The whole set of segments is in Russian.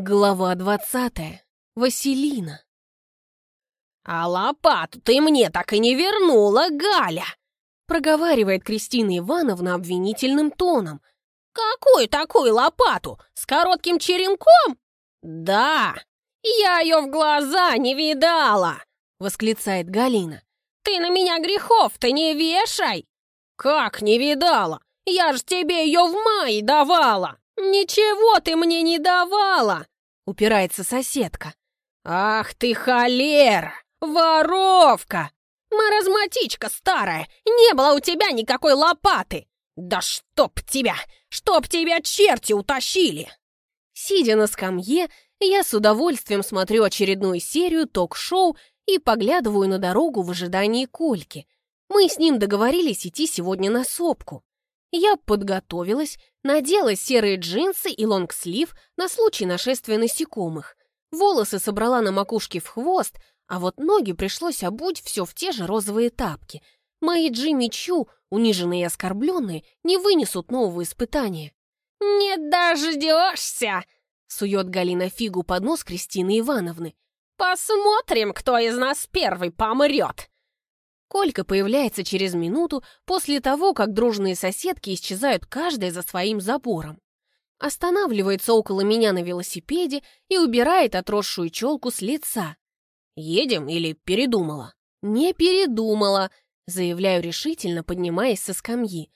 Глава двадцатая. Василина. «А лопату ты мне так и не вернула, Галя!» проговаривает Кристина Ивановна обвинительным тоном. «Какую такую лопату? С коротким черенком?» «Да, я ее в глаза не видала!» восклицает Галина. «Ты на меня грехов-то не вешай!» «Как не видала? Я ж тебе ее в мае давала!» «Ничего ты мне не давала!» — упирается соседка. «Ах ты холера! Воровка! Маразматичка старая! Не было у тебя никакой лопаты! Да чтоб тебя! Чтоб тебя черти утащили!» Сидя на скамье, я с удовольствием смотрю очередную серию ток-шоу и поглядываю на дорогу в ожидании Кольки. Мы с ним договорились идти сегодня на сопку. Я подготовилась, надела серые джинсы и лонгслив на случай нашествия насекомых. Волосы собрала на макушке в хвост, а вот ноги пришлось обуть все в те же розовые тапки. Мои Джимми Чу, униженные и оскорбленные, не вынесут нового испытания. «Не дождешься!» — сует Галина фигу под нос Кристины Ивановны. «Посмотрим, кто из нас первый помрет!» Колька появляется через минуту после того, как дружные соседки исчезают каждая за своим забором. Останавливается около меня на велосипеде и убирает отросшую челку с лица. «Едем или передумала?» «Не передумала», заявляю решительно, поднимаясь со скамьи.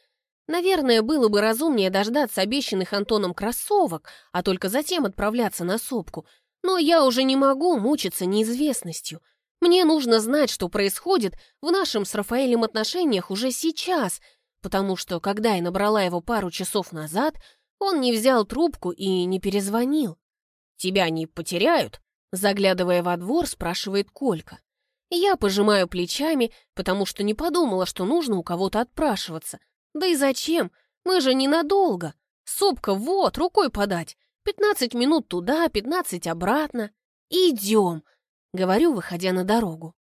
Наверное, было бы разумнее дождаться обещанных Антоном кроссовок, а только затем отправляться на сопку. Но я уже не могу мучиться неизвестностью. Мне нужно знать, что происходит в нашем с Рафаэлем отношениях уже сейчас, потому что, когда я набрала его пару часов назад, он не взял трубку и не перезвонил. «Тебя не потеряют?» Заглядывая во двор, спрашивает Колька. Я пожимаю плечами, потому что не подумала, что нужно у кого-то отпрашиваться. Да и зачем? Мы же ненадолго. Сопка вот, рукой подать. Пятнадцать минут туда, пятнадцать обратно. Идем. Говорю, выходя на дорогу.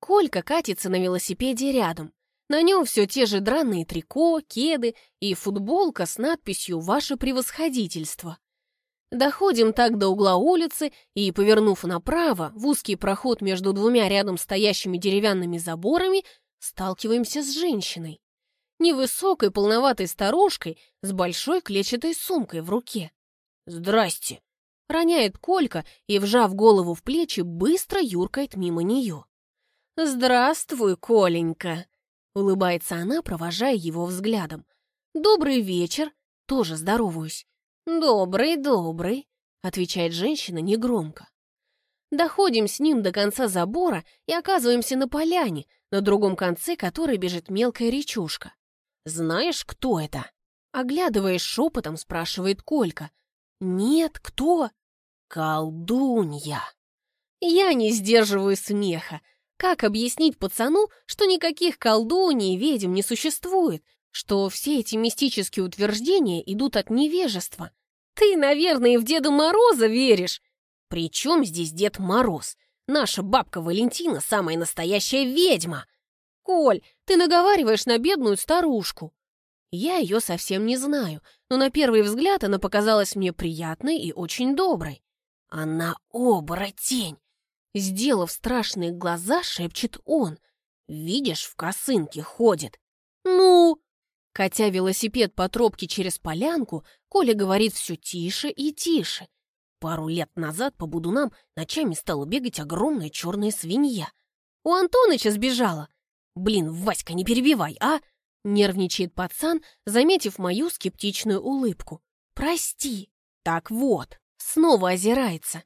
Колька катится на велосипеде рядом. На нем все те же драные трико, кеды и футболка с надписью «Ваше превосходительство». Доходим так до угла улицы и, повернув направо, в узкий проход между двумя рядом стоящими деревянными заборами, сталкиваемся с женщиной. Невысокой полноватой старушкой с большой клетчатой сумкой в руке. «Здрасте!» Роняет Колька и, вжав голову в плечи, быстро юркает мимо нее. «Здравствуй, Коленька!» — улыбается она, провожая его взглядом. «Добрый вечер!» — тоже здороваюсь. «Добрый, добрый!» — отвечает женщина негромко. Доходим с ним до конца забора и оказываемся на поляне, на другом конце которой бежит мелкая речушка. «Знаешь, кто это?» Оглядываясь шепотом, спрашивает Колька. «Нет, кто?» «Колдунья!» Я не сдерживаю смеха. Как объяснить пацану, что никаких колдуний и ведьм не существует, что все эти мистические утверждения идут от невежества? Ты, наверное, в Деда Мороза веришь. При чем здесь Дед Мороз? Наша бабка Валентина самая настоящая ведьма. Коль, ты наговариваешь на бедную старушку. Я ее совсем не знаю, но на первый взгляд она показалась мне приятной и очень доброй. «Она оборотень!» Сделав страшные глаза, шепчет он. «Видишь, в косынке ходит». «Ну?» Катя велосипед по тропке через полянку, Коля говорит все тише и тише. Пару лет назад по будунам ночами стала бегать огромная черная свинья. У Антоныча сбежала. Блин, Васька, не перебивай, а? Нервничает пацан, заметив мою скептичную улыбку. Прости. Так вот, снова озирается.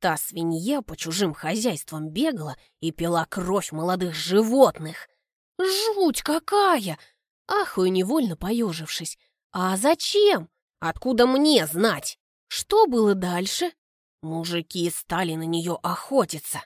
Та свинья по чужим хозяйствам бегала и пила кровь молодых животных. Жуть какая! Ахую, невольно поежившись. А зачем? Откуда мне знать? Что было дальше? Мужики стали на нее охотиться.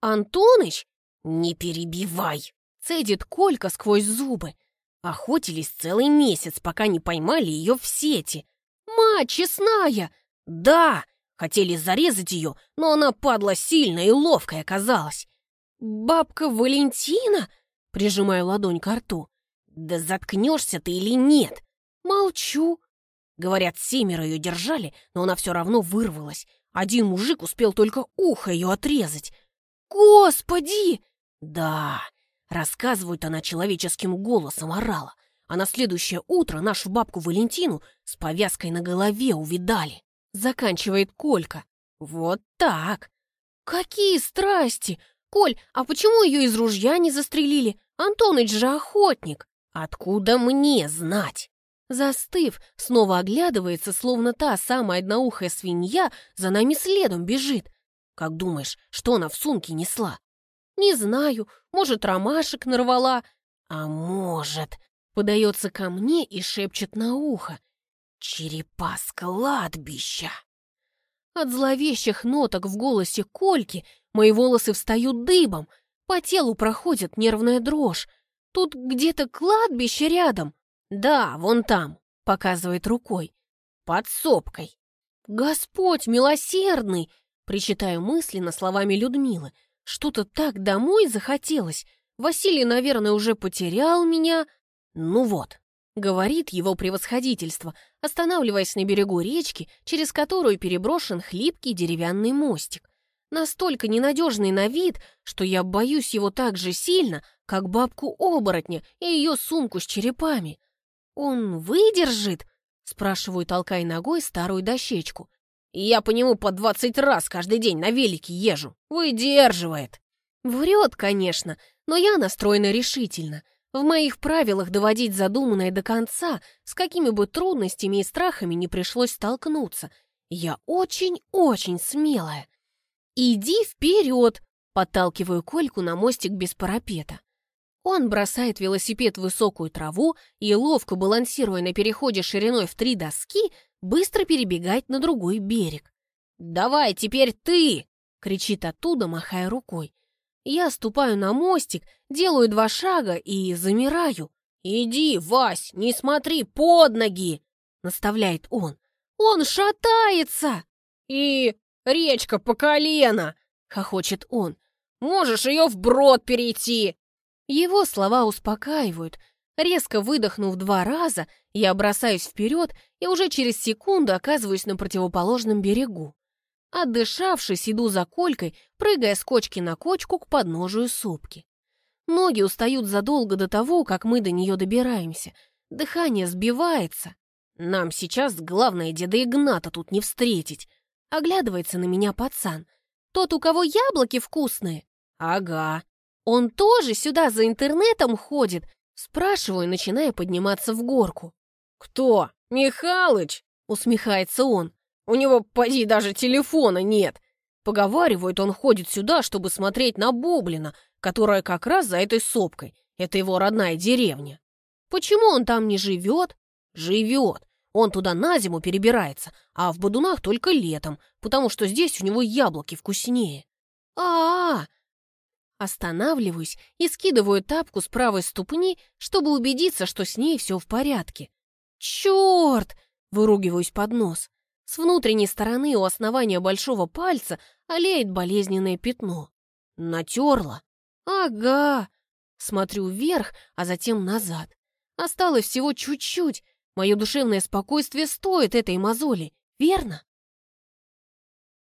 Антоныч? Не перебивай! Цедит Колька сквозь зубы. Охотились целый месяц, пока не поймали ее в сети. Мать честная! Да, хотели зарезать ее, но она, падла, сильная и ловкая оказалась. Бабка Валентина? Прижимаю ладонь к рту. Да заткнешься ты или нет? Молчу. Говорят, семеро ее держали, но она все равно вырвалась. Один мужик успел только ухо ее отрезать. «Господи!» «Да!» Рассказывают, она человеческим голосом орала. А на следующее утро нашу бабку Валентину с повязкой на голове увидали. Заканчивает Колька. Вот так. Какие страсти! Коль, а почему ее из ружья не застрелили? Антоныч же охотник. Откуда мне знать? Застыв, снова оглядывается, словно та самая одноухая свинья за нами следом бежит. Как думаешь, что она в сумке несла? Не знаю, может, ромашек нарвала. А может, подается ко мне и шепчет на ухо. Черепа с кладбища. От зловещих ноток в голосе Кольки мои волосы встают дыбом, по телу проходит нервная дрожь. Тут где-то кладбище рядом. Да, вон там, показывает рукой, под сопкой. Господь милосердный, причитаю мысленно словами Людмилы. Что-то так домой захотелось. Василий, наверное, уже потерял меня. Ну вот, говорит его превосходительство, останавливаясь на берегу речки, через которую переброшен хлипкий деревянный мостик. Настолько ненадежный на вид, что я боюсь его так же сильно, как бабку-оборотня и ее сумку с черепами. «Он выдержит?» — спрашиваю, толкая ногой старую дощечку. «Я по нему по двадцать раз каждый день на велике езжу. Выдерживает!» Врет, конечно, но я настроена решительно — в моих правилах доводить задуманное до конца, с какими бы трудностями и страхами не пришлось столкнуться. Я очень-очень смелая. «Иди вперед!» — подталкиваю Кольку на мостик без парапета. Он бросает велосипед в высокую траву и, ловко балансируя на переходе шириной в три доски, быстро перебегает на другой берег. «Давай теперь ты!» — кричит оттуда, махая рукой. Я ступаю на мостик, делаю два шага и замираю. «Иди, Вась, не смотри под ноги!» — наставляет он. «Он шатается!» «И речка по колено!» — хохочет он. «Можешь ее вброд перейти!» Его слова успокаивают. Резко выдохнув два раза, я бросаюсь вперед и уже через секунду оказываюсь на противоположном берегу. Отдышавшись, иду за Колькой, прыгая с кочки на кочку к подножию сопки. Ноги устают задолго до того, как мы до нее добираемся. Дыхание сбивается. Нам сейчас главное деда Игната тут не встретить. Оглядывается на меня пацан. Тот, у кого яблоки вкусные? Ага. Он тоже сюда за интернетом ходит? Спрашиваю, начиная подниматься в горку. Кто? Михалыч? Усмехается он. У него, поди, даже телефона нет. Поговаривают, он ходит сюда, чтобы смотреть на Бублина, которая как раз за этой сопкой. Это его родная деревня. Почему он там не живет? Живет. Он туда на зиму перебирается, а в Бодунах только летом, потому что здесь у него яблоки вкуснее. а а, -а. Останавливаюсь и скидываю тапку с правой ступни, чтобы убедиться, что с ней все в порядке. «Черт!» — выругиваюсь под нос. С внутренней стороны у основания большого пальца олеет болезненное пятно. Натерла? Ага. Смотрю вверх, а затем назад. Осталось всего чуть-чуть. Мое душевное спокойствие стоит этой мозоли, верно?